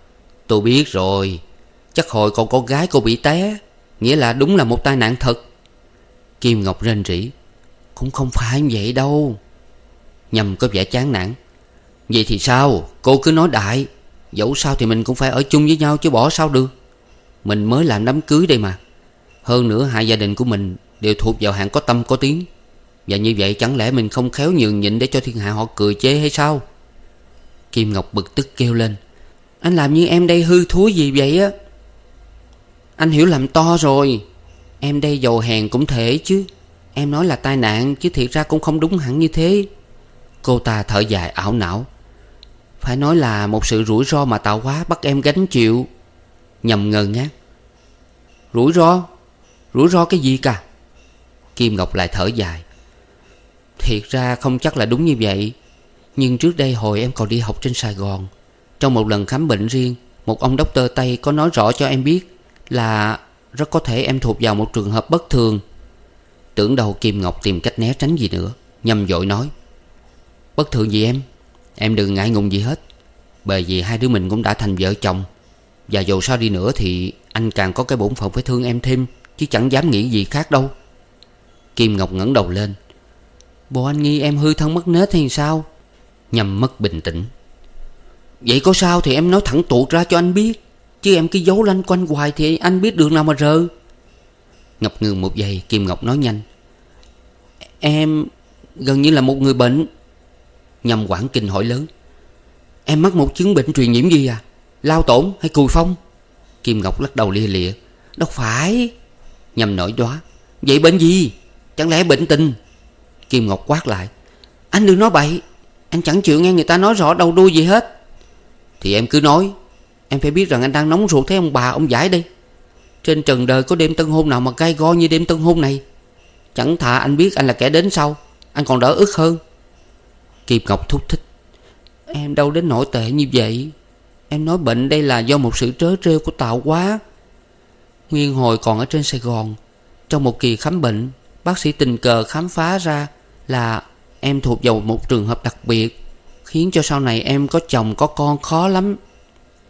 tôi biết rồi. Chắc hồi còn con gái cô bị té. Nghĩa là đúng là một tai nạn thật. Kim Ngọc rên rỉ. Cũng không phải vậy đâu. Nhầm có vẻ chán nản. Vậy thì sao? Cô cứ nói đại. Dẫu sao thì mình cũng phải ở chung với nhau chứ bỏ sao được. Mình mới làm đám cưới đây mà. Hơn nữa hai gia đình của mình Đều thuộc vào hạng có tâm có tiếng. Và như vậy chẳng lẽ mình không khéo nhường nhịn Để cho thiên hạ họ cười chê hay sao? Kim Ngọc bực tức kêu lên. Anh làm như em đây hư thúi gì vậy á? Anh hiểu làm to rồi. Em đây giàu hèn cũng thể chứ. Em nói là tai nạn Chứ thiệt ra cũng không đúng hẳn như thế. Cô ta thở dài ảo não. Phải nói là một sự rủi ro mà tạo hóa bắt em gánh chịu. Nhầm ngờ ngác. Rủi ro? Rủi ro cái gì cả? Kim Ngọc lại thở dài. Thiệt ra không chắc là đúng như vậy. Nhưng trước đây hồi em còn đi học trên Sài Gòn, Trong một lần khám bệnh riêng, Một ông đốc tơ Tây có nói rõ cho em biết Là rất có thể em thuộc vào một trường hợp bất thường. Tưởng đầu Kim Ngọc tìm cách né tránh gì nữa, nhầm dội nói. Bất thường gì em? Em đừng ngại ngùng gì hết. Bởi vì hai đứa mình cũng đã thành vợ chồng. Và dù sao đi nữa thì Anh càng có cái bổn phận phải thương em thêm, Chứ chẳng dám nghĩ gì khác đâu. Kim Ngọc ngẩng đầu lên Bộ anh nghi, em hư thân mất nết hay sao? Nhâm mất bình tĩnh. Vậy có sao thì em nói thẳng tuột ra cho anh biết. Chứ em cứ giấu lanh quanh hoài Thì anh biết đường nào mà rờ. Ngập ngừng một giây, Kim Ngọc nói nhanh. Em gần như là một người bệnh. Nhâm quảng kinh hỏi lớn. Em mắc một chứng bệnh truyền nhiễm gì à? Lao tổn hay cùi phong? Kim Ngọc lắc đầu lia lịa. Đâu phải. Nhâm nổi đoá. Vậy bệnh gì? Chẳng lẽ bệnh tình? Kim Ngọc quát lại. Anh đừng nói bậy. Anh chẳng chịu nghe người ta nói rõ đầu đuôi gì hết. Thì em cứ nói. Em phải biết rằng anh đang nóng ruột thấy ông bà, ông giải đây. Trên trần đời có đêm tân hôn nào mà gai go như đêm tân hôn này. Chẳng thà anh biết anh là kẻ đến sau. Anh còn đỡ ức hơn. Kim Ngọc thúc thích. Em đâu đến nỗi tệ như vậy. Em nói bệnh đây là do một sự trớ trêu của tạo quá. Nguyên hồi còn ở trên Sài Gòn. Trong một kỳ khám bệnh Bác sĩ tình cờ khám phá ra Là em thuộc vào một trường hợp đặc biệt, Khiến cho sau này em có chồng có con khó lắm.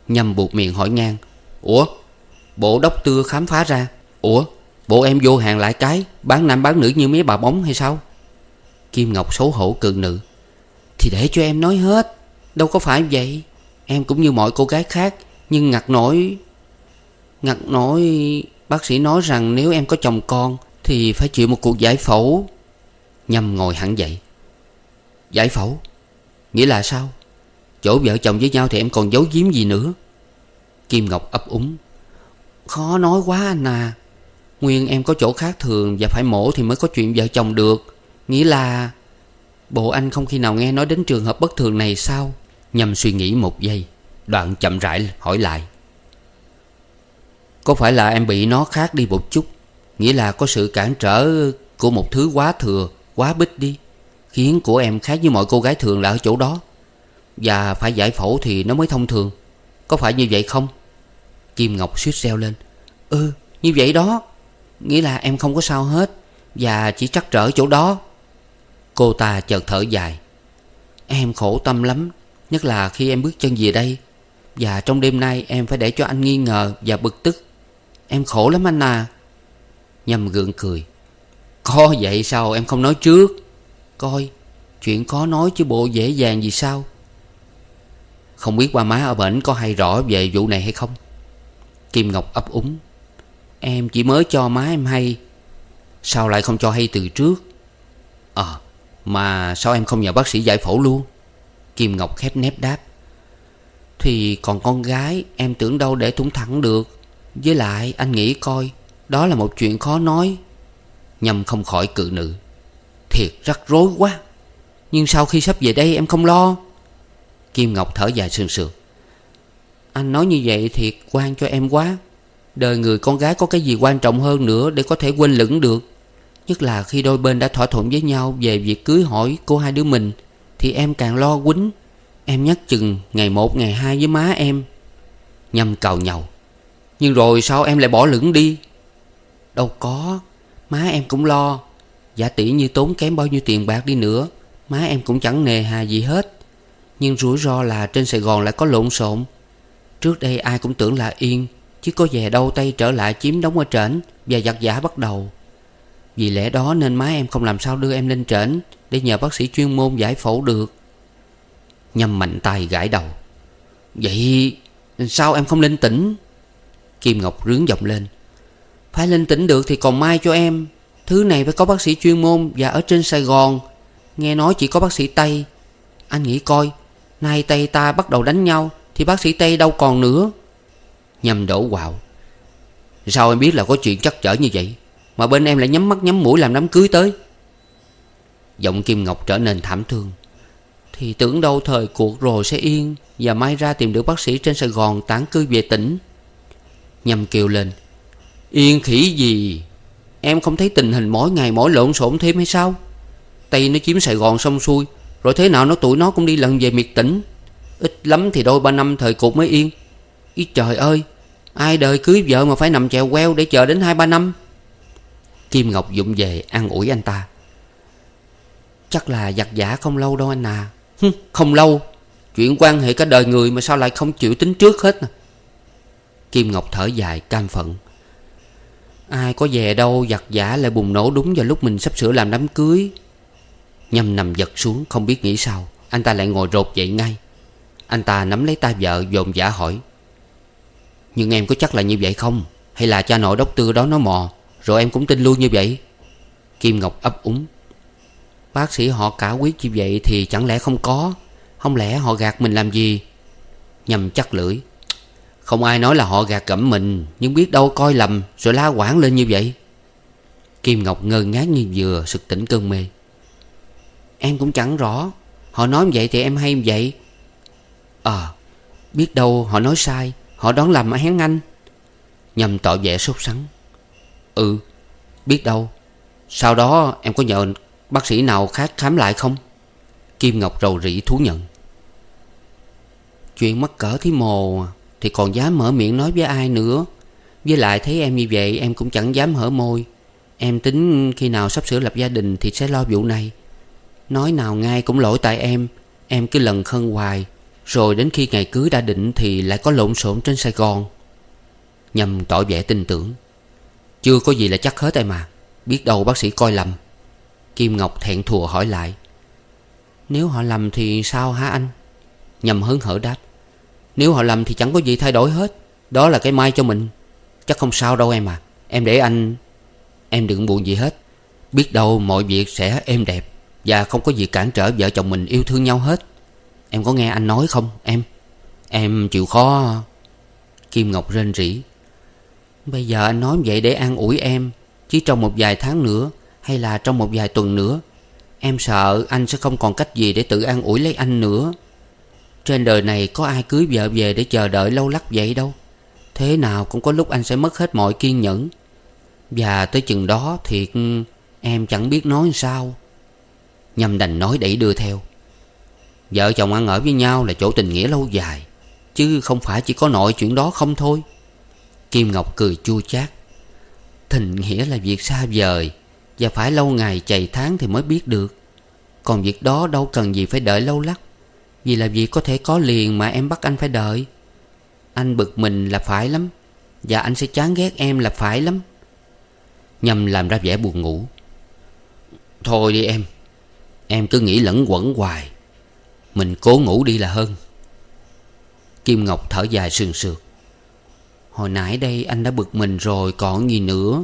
Nhâm buộc miệng hỏi ngang, Ủa, Bộ đốc tưa khám phá ra? Ủa, Bộ em vô hàng lại cái, Bán nam bán nữ như mấy bà bóng hay sao? Kim Ngọc xấu hổ cự nữ, Thì để cho em nói hết, Đâu có phải vậy. Em cũng như mọi cô gái khác, Nhưng ngặt nổi Ngặt nổi, Bác sĩ nói rằng nếu em có chồng con thì phải chịu một cuộc giải phẫu Nhâm ngồi hẳn dậy. Giải phẫu? Nghĩa là sao? Chỗ vợ chồng với nhau thì em còn giấu giếm gì nữa? Kim Ngọc ấp úng. Khó nói quá anh à. Nguyên em có chỗ khác thường Và phải mổ thì mới có chuyện vợ chồng được. Nghĩa là Bộ anh không khi nào nghe nói đến trường hợp bất thường này sao? Nhâm suy nghĩ một giây. Đoạn chậm rãi hỏi lại. Có phải là em bị nó khác đi một chút? Nghĩa là có sự cản trở Của một thứ quá thừa, Quá bích đi, Khiến của em khác với mọi cô gái thường là ở chỗ đó. Và phải giải phẫu thì nó mới thông thường. Có phải như vậy không? Kim Ngọc suýt reo lên. Ừ như vậy đó. Nghĩa là em không có sao hết Và chỉ trắc trở chỗ đó. Cô ta chợt thở dài. Em khổ tâm lắm, Nhất là khi em bước chân về đây. Và trong đêm nay em phải để cho anh nghi ngờ Và bực tức. Em khổ lắm anh à. Nhâm gượng cười. Có vậy sao? Em không nói trước. Coi Chuyện khó nói chứ bộ dễ dàng gì sao? Không biết ba má ở bển có hay rõ về vụ này hay không? Kim Ngọc ấp úng. Em chỉ mới cho má em hay. Sao lại không cho hay từ trước? Ờ à, Mà sao em không nhờ bác sĩ giải phẫu luôn? Kim Ngọc khép nép đáp. Thì còn con gái Em tưởng đâu để thủng thẳng được. Với lại anh nghĩ coi đó là một chuyện khó nói Nhâm không khỏi cự nữ. Thiệt rắc rối quá. Nhưng sau khi sắp về đây em không lo. Kim Ngọc thở dài sườn sườn. Anh nói như vậy thiệt quan cho em quá. Đời người con gái có cái gì quan trọng hơn nữa Để có thể quên lửng được? Nhất là khi đôi bên đã thỏa thuận với nhau Về việc cưới hỏi của hai đứa mình, Thì em càng lo quýnh. Em nhắc chừng ngày một, ngày hai với má em. Nhâm cào nhau Nhưng rồi sao em lại bỏ lửng đi? Đâu có. Má em cũng lo. Giả tỷ như tốn kém bao nhiêu tiền bạc đi nữa, Má em cũng chẳng nề hà gì hết. Nhưng rủi ro là trên Sài Gòn lại có lộn xộn. Trước đây ai cũng tưởng là yên, Chứ có về đâu tay trở lại chiếm đóng ở trển Và giặt giả bắt đầu. Vì lẽ đó nên má em không làm sao đưa em lên trển Để nhờ bác sĩ chuyên môn giải phẫu được. Nhâm mạnh tay gãi đầu. Vậy sao em không lên tỉnh? Kim Ngọc rướng giọng lên. Phải lên tỉnh được thì còn mai cho em. Thứ này phải có bác sĩ chuyên môn Và ở trên Sài Gòn. Nghe nói chỉ có bác sĩ Tây. Anh nghĩ coi, Nay Tây ta bắt đầu đánh nhau Thì bác sĩ Tây đâu còn nữa. Nhầm đổ quạo Sao em biết là có chuyện chắc chở như vậy? Mà bên em lại nhắm mắt nhắm mũi làm đám cưới tới. Giọng Kim Ngọc trở nên thảm thương. Thì tưởng đâu thời cuộc rồi sẽ yên Và mai ra tìm được bác sĩ trên Sài Gòn tán cư về tỉnh. Nhầm kêu lên. Yên khỉ gì? Em không thấy tình hình mỗi ngày mỗi lộn xộn thêm hay sao? Tây nó chiếm Sài Gòn xong xuôi Rồi thế nào nó tụi nó cũng đi lần về miệt tỉnh. Ít lắm thì đôi ba năm thời cuộc mới yên. Ý trời ơi Ai đời cưới vợ mà phải nằm chèo queo Để chờ đến hai ba năm? Kim Ngọc dụng về ăn ủi anh ta. Chắc là giặt giả không lâu đâu anh à. Hừ, Không lâu. Chuyện quan hệ cả đời người mà sao lại không chịu tính trước hết à? Kim Ngọc thở dài cam phận Ai có về đâu giặt giả lại bùng nổ đúng vào lúc mình sắp sửa làm đám cưới. Nhâm nằm giật xuống, không biết nghĩ sao. Anh ta lại ngồi rột dậy ngay. Anh ta nắm lấy tay vợ, dồn giả hỏi. Nhưng em có chắc là như vậy không? Hay là cha nội đốc tư đó nó mò, Rồi em cũng tin luôn như vậy? Kim Ngọc ấp úng. Bác sĩ họ cả quyết như vậy Thì chẳng lẽ không có? Không lẽ họ gạt mình làm gì? Nhầm chắc lưỡi. Không ai nói là họ gạt gẫm mình, Nhưng biết đâu coi lầm Rồi la quảng lên như vậy. Kim Ngọc ngơ ngác như vừa sực tỉnh cơn mê. Em cũng chẳng rõ, Họ nói vậy thì em hay vậy. Ờ Biết đâu họ nói sai, Họ đoán lầm hén anh. Nhằm tỏ vẻ sốt sắng. Ừ Biết đâu. Sau đó em có nhờ bác sĩ nào khác khám lại không? Kim Ngọc rầu rĩ thú nhận. Chuyện mắc cỡ thí mồ à. Thì còn dám mở miệng nói với ai nữa? Với lại thấy em như vậy, Em cũng chẳng dám hở môi. Em tính khi nào sắp sửa lập gia đình Thì sẽ lo vụ này. Nói nào ngay cũng lỗi tại em. Em cứ lần khân hoài. Rồi đến khi ngày cưới đã định Thì lại có lộn xộn trên Sài Gòn. Nhằm tỏ vẻ tin tưởng. Chưa có gì là chắc hết em mà Biết đâu bác sĩ coi lầm. Kim Ngọc thẹn thùa hỏi lại. Nếu họ lầm thì sao hả anh? Nhầm hớn hở đáp. Nếu họ lầm thì chẳng có gì thay đổi hết. Đó là cái may cho mình. Chắc không sao đâu em à. Em để anh, Em đừng buồn gì hết. Biết đâu mọi việc sẽ êm đẹp Và không có gì cản trở vợ chồng mình yêu thương nhau hết. Em có nghe anh nói không, em? Em chịu khó. Kim Ngọc rên rỉ. Bây giờ anh nói vậy để an ủi em. Chỉ trong một vài tháng nữa Hay là trong một vài tuần nữa, Em sợ anh sẽ không còn cách gì để tự an ủi lấy anh nữa. Trên đời này có ai cưới vợ về để chờ đợi lâu lắc vậy đâu. Thế nào cũng có lúc anh sẽ mất hết mọi kiên nhẫn. Và tới chừng đó thì em chẳng biết nói sao. Nhâm đành nói đẩy đưa theo. Vợ chồng ăn ở với nhau là chỗ tình nghĩa lâu dài, Chứ không phải chỉ có nội chuyện đó không thôi. Kim Ngọc cười chua chát. Tình nghĩa là việc xa vời, Và phải lâu ngày chày tháng thì mới biết được. Còn việc đó đâu cần gì phải đợi lâu lắc. Vì là việc có thể có liền mà em bắt anh phải đợi. Anh bực mình là phải lắm. Và anh sẽ chán ghét em là phải lắm. Nhâm làm ra vẻ buồn ngủ. Thôi đi em. Em cứ nghĩ lẫn quẩn hoài. Mình cố ngủ đi là hơn. Kim Ngọc thở dài sườn sượt. Hồi nãy đây anh đã bực mình rồi, còn gì nữa?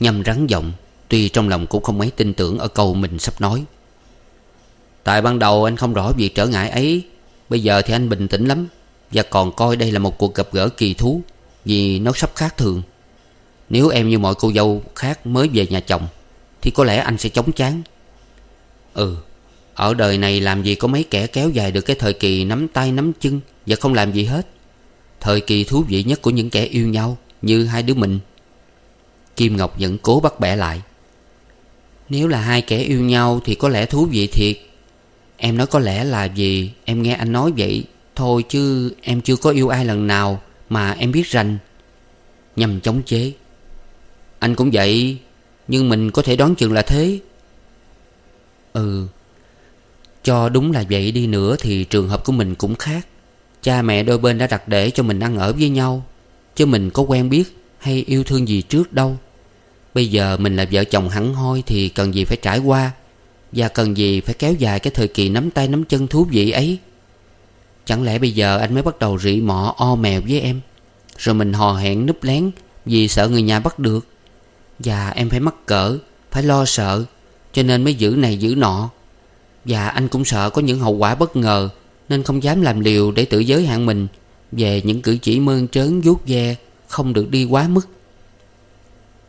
Nhâm rắn giọng, Tuy trong lòng cũng không mấy tin tưởng ở câu mình sắp nói. Tại ban đầu anh không rõ việc trở ngại ấy. Bây giờ thì anh bình tĩnh lắm. Và còn coi đây là một cuộc gặp gỡ kỳ thú, Vì nó sắp khác thường. Nếu em như mọi cô dâu khác mới về nhà chồng, Thì có lẽ anh sẽ chống chán. Ừ Ở đời này làm gì có mấy kẻ kéo dài được cái thời kỳ nắm tay nắm chân Và không làm gì hết. Thời kỳ thú vị nhất của những kẻ yêu nhau Như hai đứa mình. Kim Ngọc vẫn cố bắt bẻ lại. Nếu là hai kẻ yêu nhau Thì có lẽ thú vị thiệt. Em nói có lẽ là gì Em nghe anh nói vậy Thôi chứ em chưa có yêu ai lần nào Mà em biết rành. Nhằm chống chế. Anh cũng vậy, Nhưng mình có thể đoán chừng là thế. Ừ Cho đúng là vậy đi nữa Thì trường hợp của mình cũng khác. Cha mẹ đôi bên đã đặt để cho mình ăn ở với nhau, Chứ mình có quen biết Hay yêu thương gì trước đâu. Bây giờ mình là vợ chồng hẳn hoi Thì cần gì phải trải qua. Và cần gì phải kéo dài cái thời kỳ nắm tay nắm chân thú vị ấy? Chẳng lẽ bây giờ anh mới bắt đầu rỉ mọ, o mèo với em? Rồi mình hò hẹn, núp lén Vì sợ người nhà bắt được? Và em phải mắc cỡ, Phải lo sợ, Cho nên mới giữ này giữ nọ. Và anh cũng sợ có những hậu quả bất ngờ, Nên không dám làm liều để tự giới hạn mình Về những cử chỉ mơn trớn, vuốt ve, Không được đi quá mức.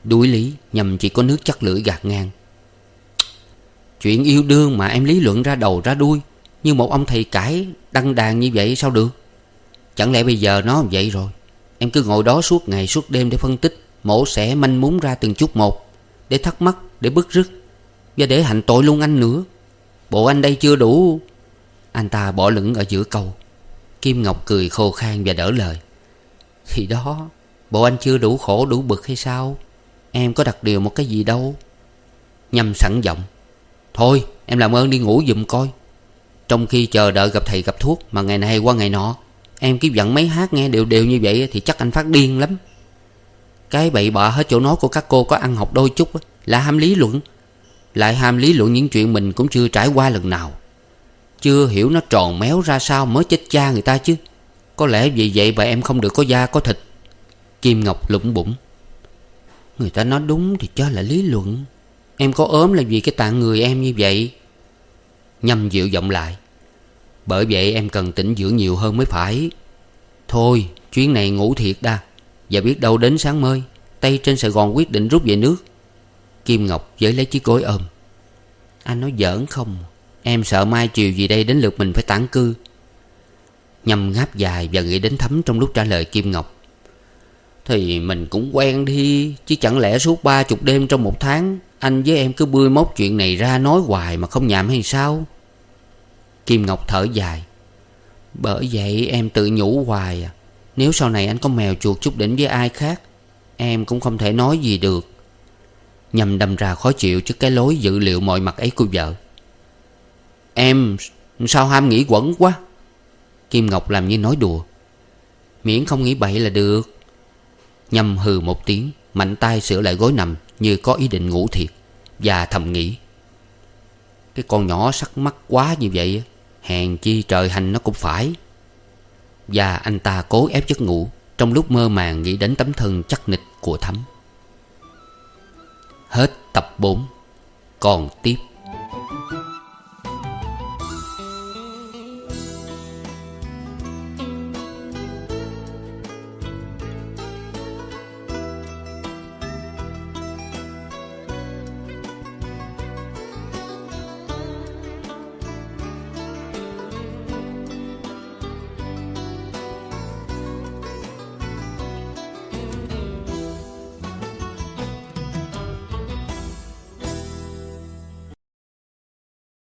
Đuổi lý nhằm chỉ có nước chắc lưỡi gạt ngang. Chuyện yêu đương mà em lý luận ra đầu ra đuôi Như một ông thầy cãi đăng đàn như vậy sao được? Chẳng lẽ bây giờ nó vậy rồi? Em cứ ngồi đó suốt ngày suốt đêm để phân tích Mổ xẻ manh mún ra từng chút một Để thắc mắc, để bức rứt. Và để hạnh tội luôn anh nữa. Bộ anh đây chưa đủ. Anh ta bỏ lửng ở giữa câu Kim Ngọc cười khô khan và đỡ lời. Thì đó Bộ anh chưa đủ khổ đủ bực hay sao? Em có đặt điều một cái gì đâu. Nhâm sẵn giọng. Thôi, Em làm ơn đi ngủ giùm coi. Trong khi chờ đợi gặp thầy gặp thuốc Mà ngày này qua ngày nọ, Em cứ dặn mấy hát nghe đều đều như vậy Thì chắc anh phát điên lắm. Cái bậy bạ hết chỗ nói của các cô có ăn học đôi chút Là ham lý luận. Lại ham lý luận những chuyện mình cũng chưa trải qua lần nào. Chưa hiểu nó tròn méo ra sao mới chết cha người ta chứ. Có lẽ vì vậy mà em không được có da có thịt. Kim Ngọc lụng bụng Người ta nói đúng thì cho là lý luận. Em có ốm là vì cái tạng người em như vậy. Nhâm dịu giọng lại. Bởi vậy em cần tỉnh dưỡng nhiều hơn mới phải. Thôi, chuyến này ngủ thiệt đa Và biết đâu đến sáng mơi Tây trên Sài Gòn quyết định rút về nước. Kim Ngọc với lấy chiếc gối ôm. Anh nói giỡn không. Em sợ mai chiều gì đây đến lượt mình phải tản cư. Nhâm ngáp dài và nghĩ đến thấm trong lúc trả lời Kim Ngọc. Thì mình cũng quen đi, Chứ chẳng lẽ suốt ba chục đêm trong một tháng anh với em cứ bươi móc chuyện này ra nói hoài mà không nhảm hay sao? Kim Ngọc thở dài. Bởi vậy em tự nhủ hoài à. Nếu sau này anh có mèo chuột chút đỉnh với ai khác, Em cũng không thể nói gì được. Nhằm đâm ra khó chịu trước cái lối dự liệu mọi mặt ấy của vợ. Em sao ham nghĩ quẩn quá? Kim Ngọc làm như nói đùa. Miễn không nghĩ bậy là được. Nhâm hừ một tiếng, Mạnh tay sửa lại gối nằm. Như có ý định ngủ thiệt Và thầm nghĩ. Cái con nhỏ sắc mắt quá như vậy, Hèn chi trời hành nó cũng phải. Và anh ta cố ép giấc ngủ Trong lúc mơ màng nghĩ đến tấm thân chắc nịch của Thắm. Hết tập 4 Còn tiếp.